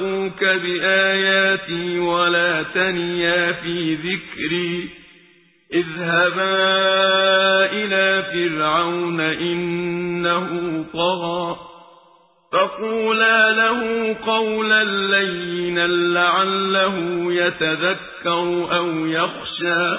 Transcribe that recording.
وأخوك بآياتي ولا تنيا في ذكري. اذهبا إلى فرعون إنه طغى. فقولا له قولا لينا لعله يتذكر أو يخشى.